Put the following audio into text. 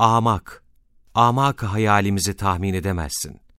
amak, amak hayalimizi tahmin edemezsin.